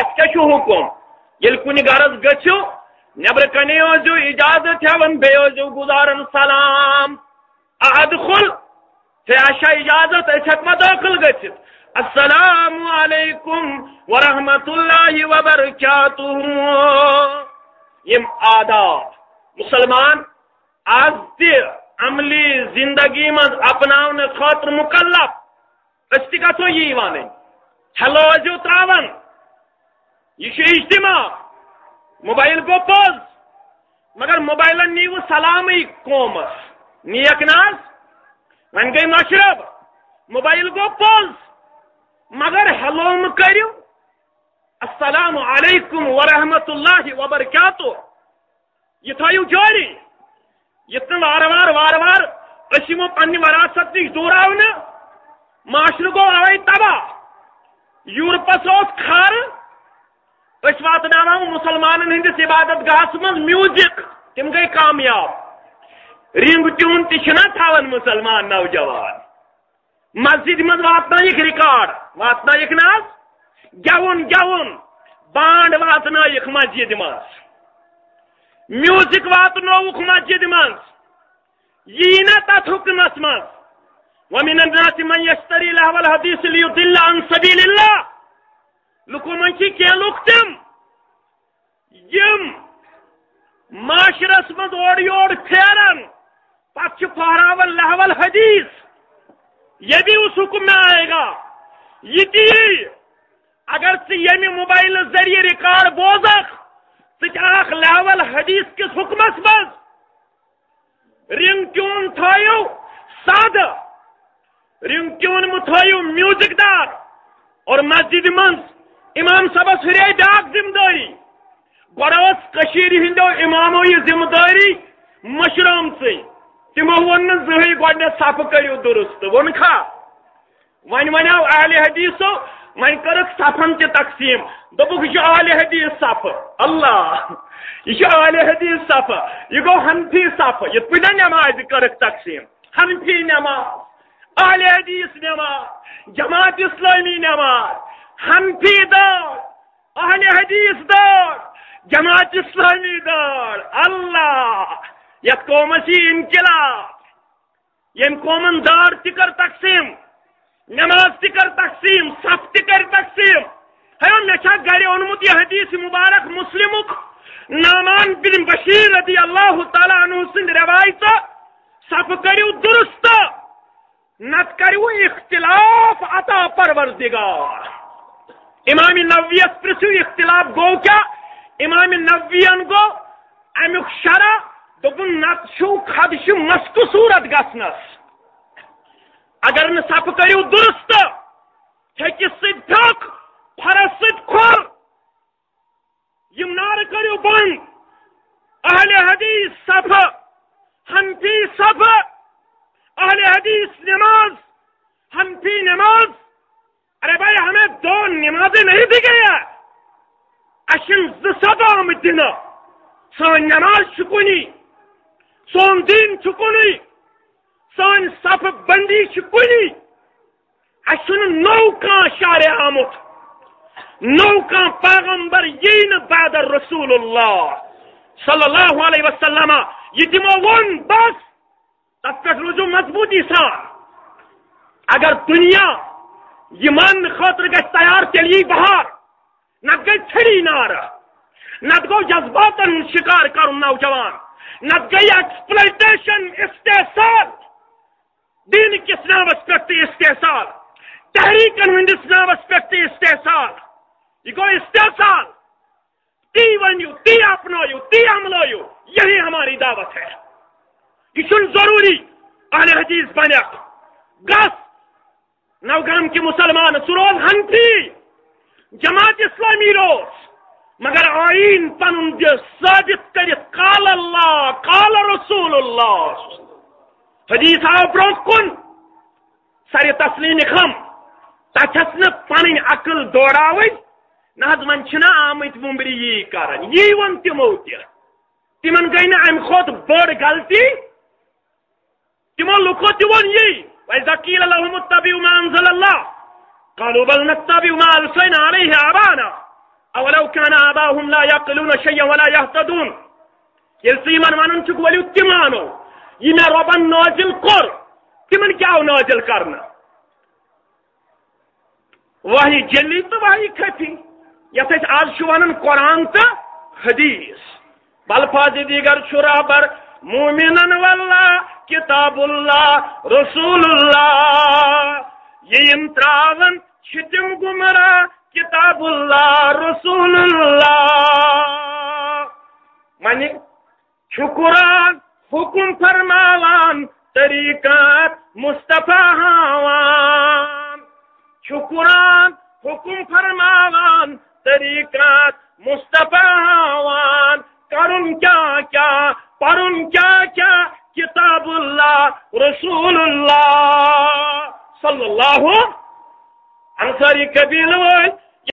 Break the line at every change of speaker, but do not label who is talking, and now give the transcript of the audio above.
اس کیا حکم یل کن غرض گھو نبر کنے جو اجازت ہون بیو گزارن سلام. ادخل فیاشا اجازت اس ہکما داخل گچھت السلام علیکم ورحمت اللہ وبرکاتہ یم آداب. مسلمان آج تی عملی زندگی من اپناؤن خاطر مکلف. اس تی کتو یہ وانے ہلو جو تراون. یہ اجتماع. موبائل گو پوز. مگر موبائل نیو سلامی قومس. نیک ناز. ون گئی مشرب. موبائل گو پوز. مگر ہلو کرو السلام علیکم ورحمۃ اللہ وبرکاتہ. یہ تھو جاری یہ وار وار وار وار اسمو پنہ وراثت نش دور معاشرہ گو اوے تباہ یورپس کھار. اس واتن مسلمان ہندس عبادت گاہس من میوزک، تم گئی کامیاب۔ رنگ ٹیون تہ تھاون مسلمان نوجوان۔ مسجد من واتن ریکارڈ واتن نا گون گون بانڈ واتن مسجد مز میوزک واتنوک مسجد مز یہ نا تر حکمس مز ومن الناس من يشتري له الحديث ليضل عن سبيل الله لکو من کی لوگ تم معاشرس مز اور یور پھیران پتہ پہراون لہول حدیث، یہ بھی اس حکم میں آئے گا۔ یہ تھی اگر ثی موبائل ذریعے ریکارڈ بوزک ثاق لہول حدیث کس حکمس مز رنگ ٹیون تھایو سادہ۔ رنگ ٹیون متھایو میوزک دار۔ اور مسجد منز۔ امام صاحب ہرے بیاکھ ذمہ داری گوڑ ہندو امامو یہ ذمہ داری مشرام سے تمو ون زہی گۄڈنٮ۪تھ صف کٔرِو درست۔ ووٚن کھا۔ وۄنۍ ونیو اہل حدیثو وۄنۍ کٔرٕکھ صفن تہِ تقسیٖم۔ دوٚپُکھ، یہِ چھُ اہل حدیث صف اللہ، یہِ چھُ اہل حدیث صف یہِ گوٚو حنفی صف یِتھ پٲٹھۍ نٮ۪مازِ کٔرٕکھ تقسیٖم۔ حنفی نٮ۪ماز اہل حدیث نٮ۪ماز جماعت اسلامی نٮ۪ماز حنفی دار، اہل حدیث دار۔ جماعت اسلامی دار، اللہ یت قومس یہ انقلاب یم قومن دار تکر تقسیم، نماز تکر تقسیم، صف تکر تقسیم، ہے مے گھر اونمت یہ حدیث مبارک مسلمک نامان بن بشیر رضی اللہ تعالیٰ عنہ سند روایت، صف کرو درست، نت کرو اختلاف عطا پروردگار۔ امام نویس پرسو اختلاف گو کیا؟ امام نوین گو، امیک شرح دپن نت خدش مسک صورت گسنس۔ اگر ن سپ کرو درست ٹھیکس ست پھک فرس ست یم نار کرو بند۔ اہل حدیث صف، حنفی صف، اہل حدیث نماز، حنفی نماز۔ ارے بھائی، ہمیں دو نمازیں نہیں دی گئی اشن زب آمت دن سان نماز چکنی سون دین چکنی سان صف بندی چکنی اشن نو کان شارع آمت نو کان پیغمبر یین بعد رسول اللہ صلی اللہ علیہ وسلم. یہ دمو ون بس. تب تک روزو مضبوطی سان اگر دنیا یہ من خاطر گھر تیار تیلی بہار. نت گئی چھڑی نار نت گو جذبات شکار کر نوجوان نت گئی ایکسپلائٹیشن استحصال دین کس نامس پہ استحصال تحریکن ہندس نامس پہ استحصال یہ گو استحصال تی ونیو تی اپنایو تی عملایو یہی ہماری دعوت ہے۔ یہ ضروری، اہل حدیث بنیا گس نوگام کے مسلمان سروز ہنفی جماعت اسلامی روز مگر آئین پن ثابت کر کال اللہ کال رسول اللہ. حدیث آو برو کن سر تسلیم خم تچس ن پن عقل دوڑاو نہ من آمت ممبری یہ کران یہ ون تمو تمن گئی نا ام کھت بڑ غلطی تمو لکھو تون یہ وإذا قيل لهم اتبعوا ما أنزل الله قالوا بل نتبع ما ألفينا عليه آبانا. ولو كان آباهم لا يقلون شيئا ولا يهتدون. یل سیمن ونن چھ ولو تمانو. یہ میں ربن نازل کر تمن کیا نازل کرنا وحی جلی تو وحی کھتی یت آج ونان قرآن تو حدیث بل بلفاظ دیگر شرابر مومنن واللہ کتاب اللہ رسول اللہ یہ تراون چھتم گمرا کتاب اللہ رسول اللہ من شکران حکم فرماوان طریقات مصطفیٰ ہاوان شکران حکم فرماوان طریقات مصطفیٰ ہاوان کرن کیا کیا پرن کیا کیا کتاب اللہ رسول اللہ صلى الله عن طريق كبير